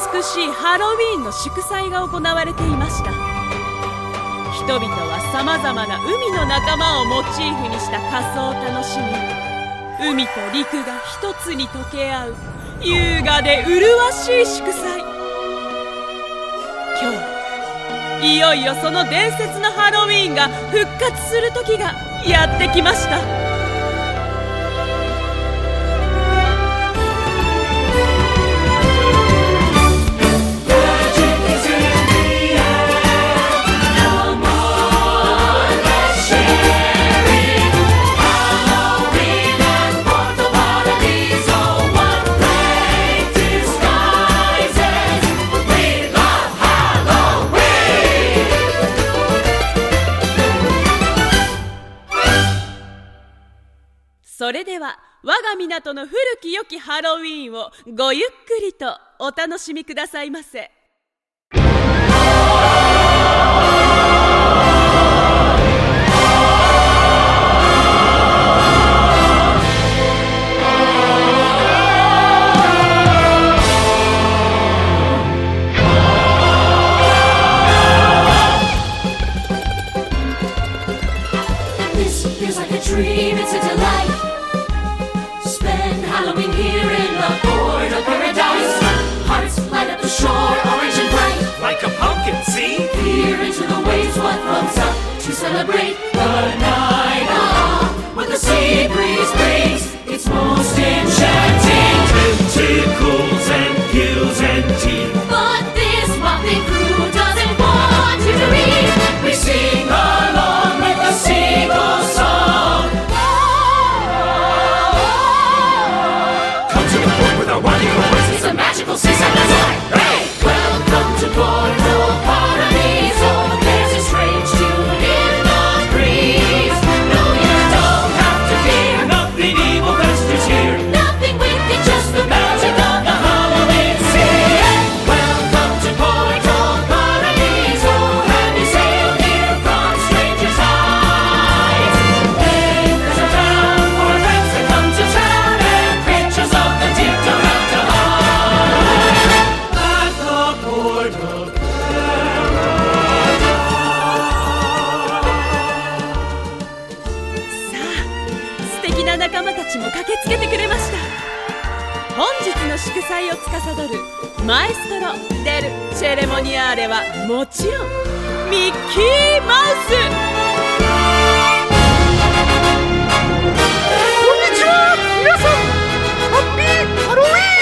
美しいハロウィーンの祝祭が行われていました。人々はさまざまな海の仲間をモチーフにした仮装を楽しみ海と陸が一つに溶け合う優雅で麗しい祝祭。今日いよいよその伝説のハロウィーンが復活する時がやってきました。それでは我が港の古き良きハロウィーンをごゆっくりとお楽しみくださいませ。What floats up to celebrate the night of what the sea breeze brings. It's most enchanting. Tentacles and gills and teeth. But this motley くれました。本日の祝祭を司るマエストロ・デル・チェレモニアーレはもちろんミッキーマウス。こんにちは。皆さんハッピーハロウィーン。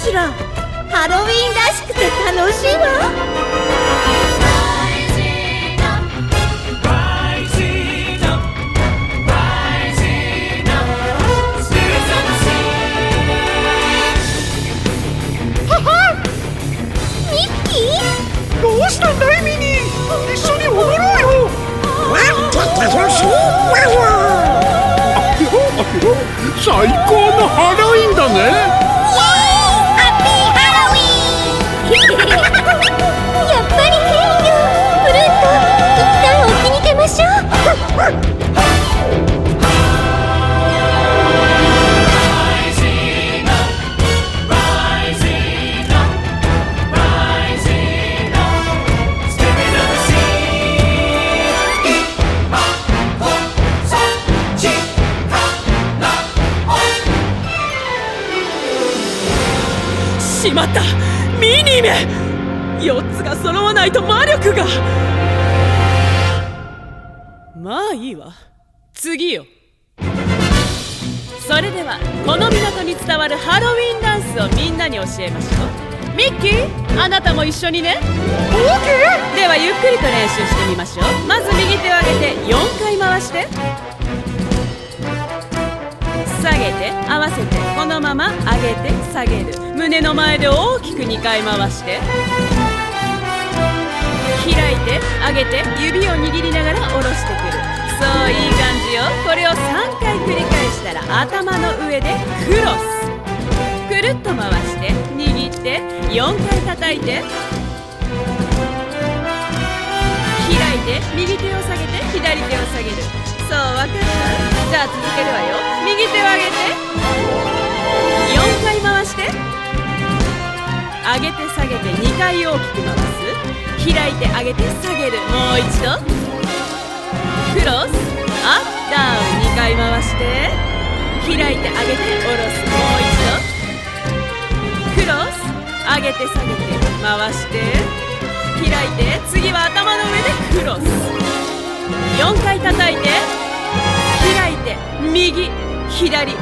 しら。ハロウィンらしくて楽しいわ。Rising up, rising up, spirits of the sea. ミッキー？どうしたんだい？ミニー一緒に踊ろうよ最高のハロウィンだね。しまった。ミニめ4つが揃わないと魔力が。まあいいわ。次よ。それではこの港に伝わるハロウィンダンスをみんなに教えましょう。ミッキーあなたも一緒にね。OK ではゆっくりと練習してみましょう。まず右手を上げて4回回して下げて合わせてこのまま上げて下げる。胸の前で大きく2回回して。開いて上げて指を握りながら下ろしてくる。そういい感じよ。これを3回繰り返したら頭の上でクロス。くるっと回して握って4回叩いて。開いて右手を下げて左手を下げる。そうわかったじゃあ続けるわよ。右手を上げて。4回回して。上げて下げて。2回大きく回す。開いて上げて下げる。もう一度。クロス。アップダウン。2回回して。開いて上げて下ろす。もう一度。クロス。上げて下げて。回して。開いて。次は頭の上でクロス。4回叩いて開いて右左。そうよ。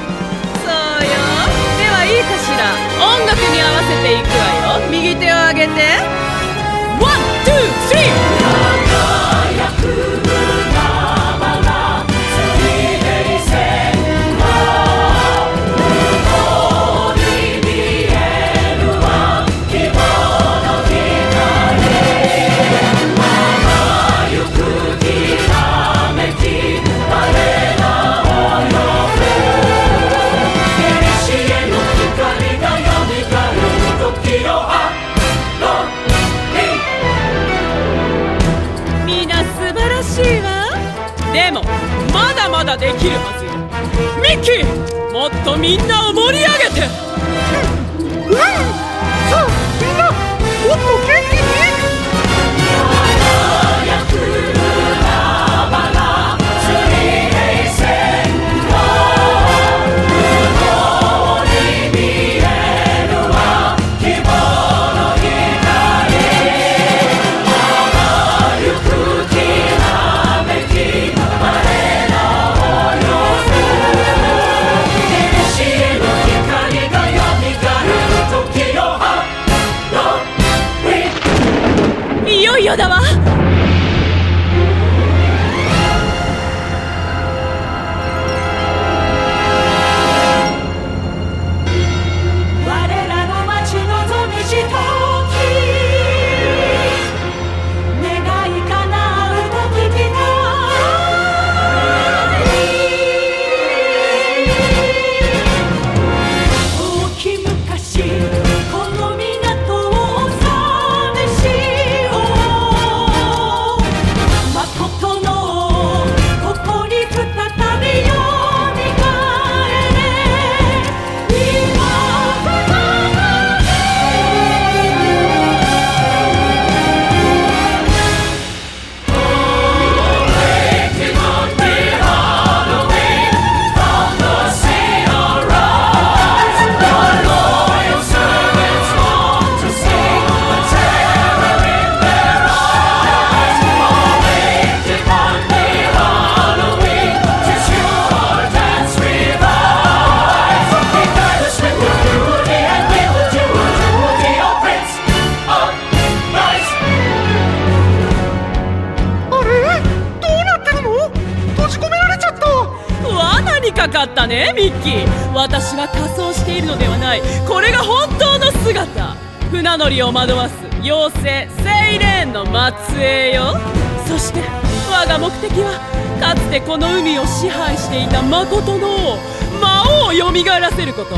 ではいいかしら。音楽に合わせていくわよ。右手を上げて。 One, two, three。惑わす妖精セイレーンの末裔よ。そして我が目的はかつてこの海を支配していた誠の王魔王をよみがえらせること。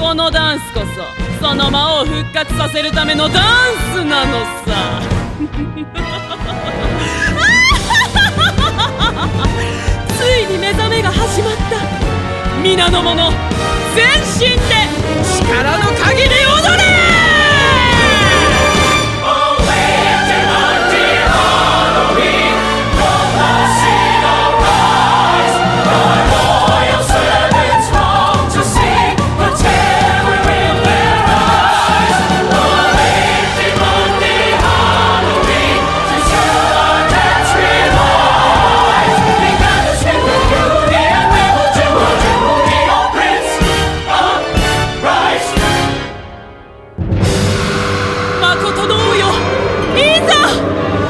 このダンスこそその魔王を復活させるためのダンスなのさ。ついに目覚めが始まった。皆の者全身で力の限り踊れどうよ。いざ。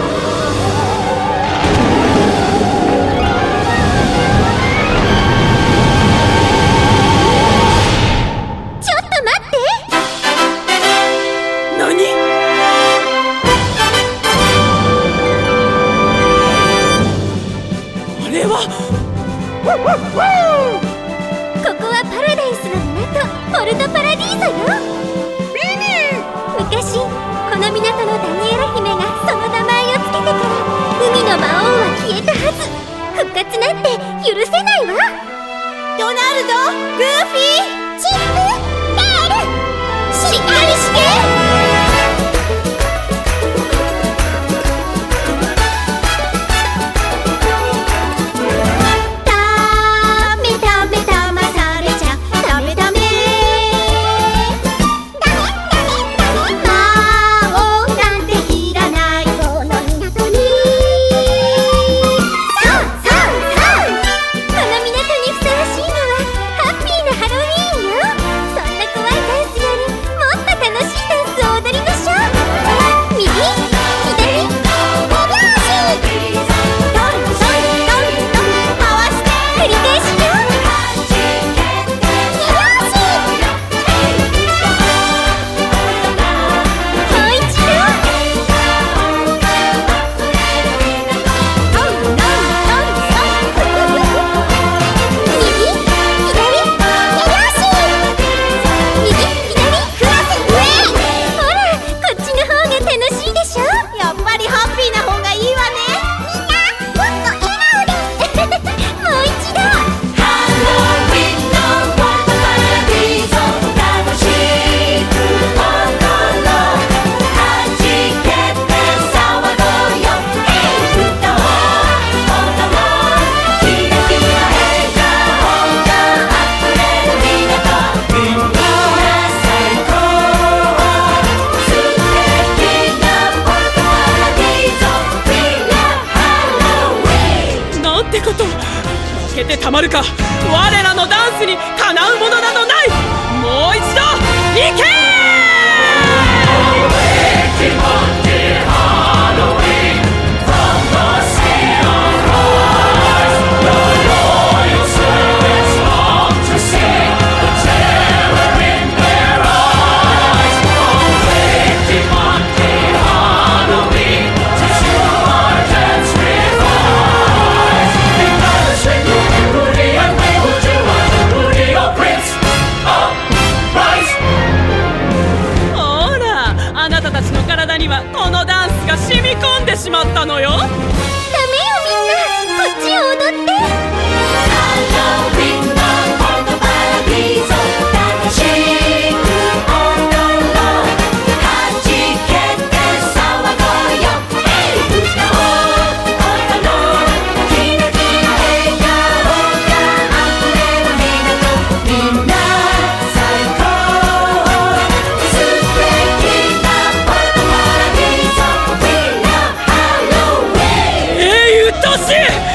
阿信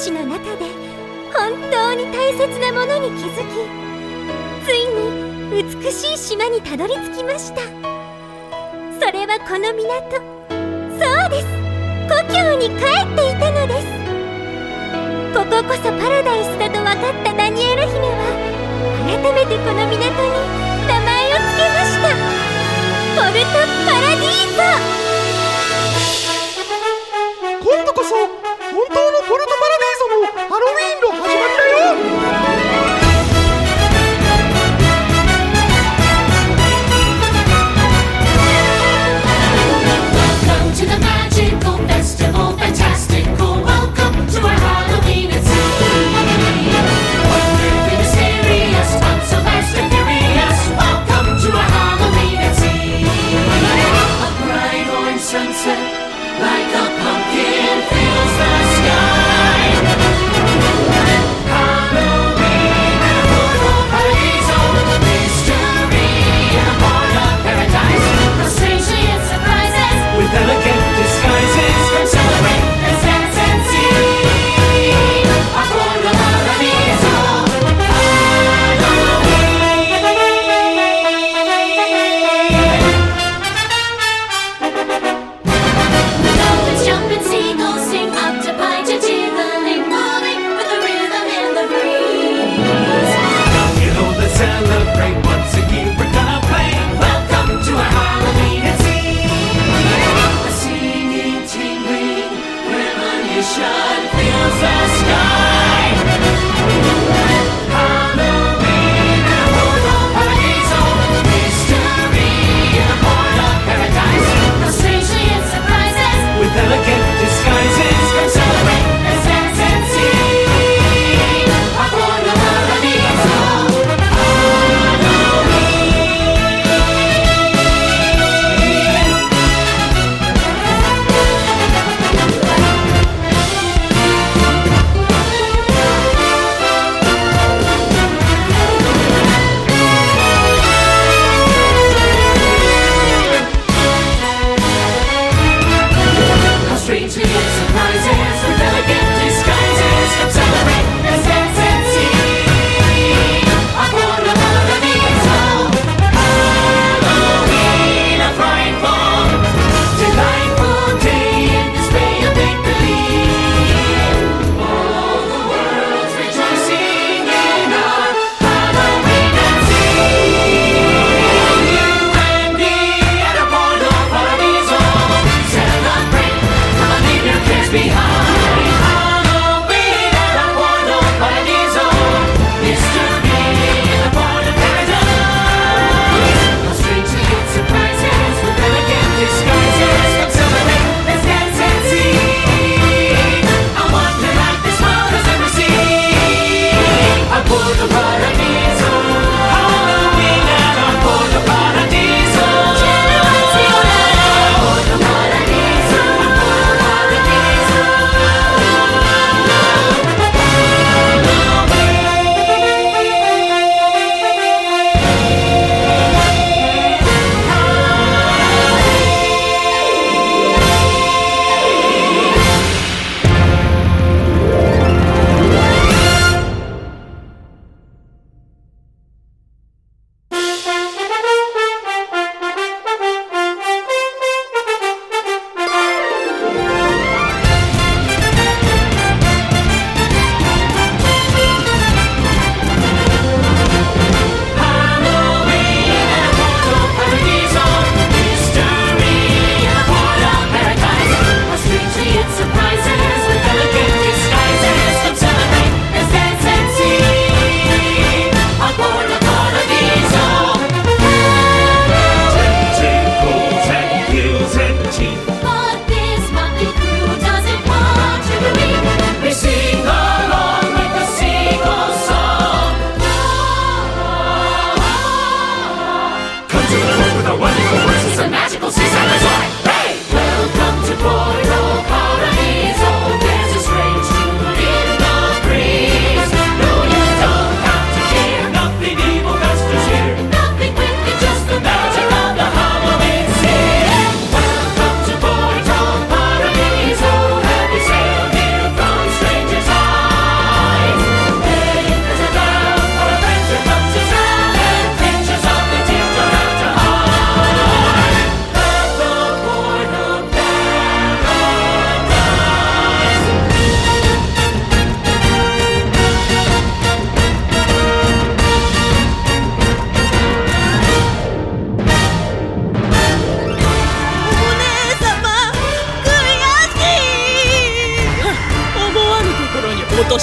嵐の中で本当に大切なものに気づきついに美しい島にたどり着きました。それはこの港。そうです。故郷に帰っていたのです。こここそパラダイスだと分かったダニエラ姫は改めてこの港に名前を付けました。ポルト・パラディーゾ。ィーゾの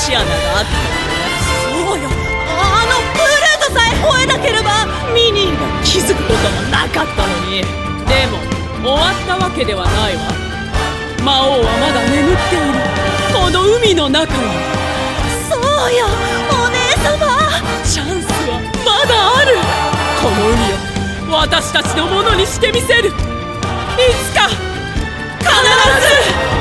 し穴があったのそうよあのプレートさえ吠えなければミニーが気づくこともなかったのにでも終わったわけではないわ。魔王はまだ眠っている。この海の中に。そうよお姉様。チャンスはまだある。この海を私たちのものにしてみせる。いつか必ず。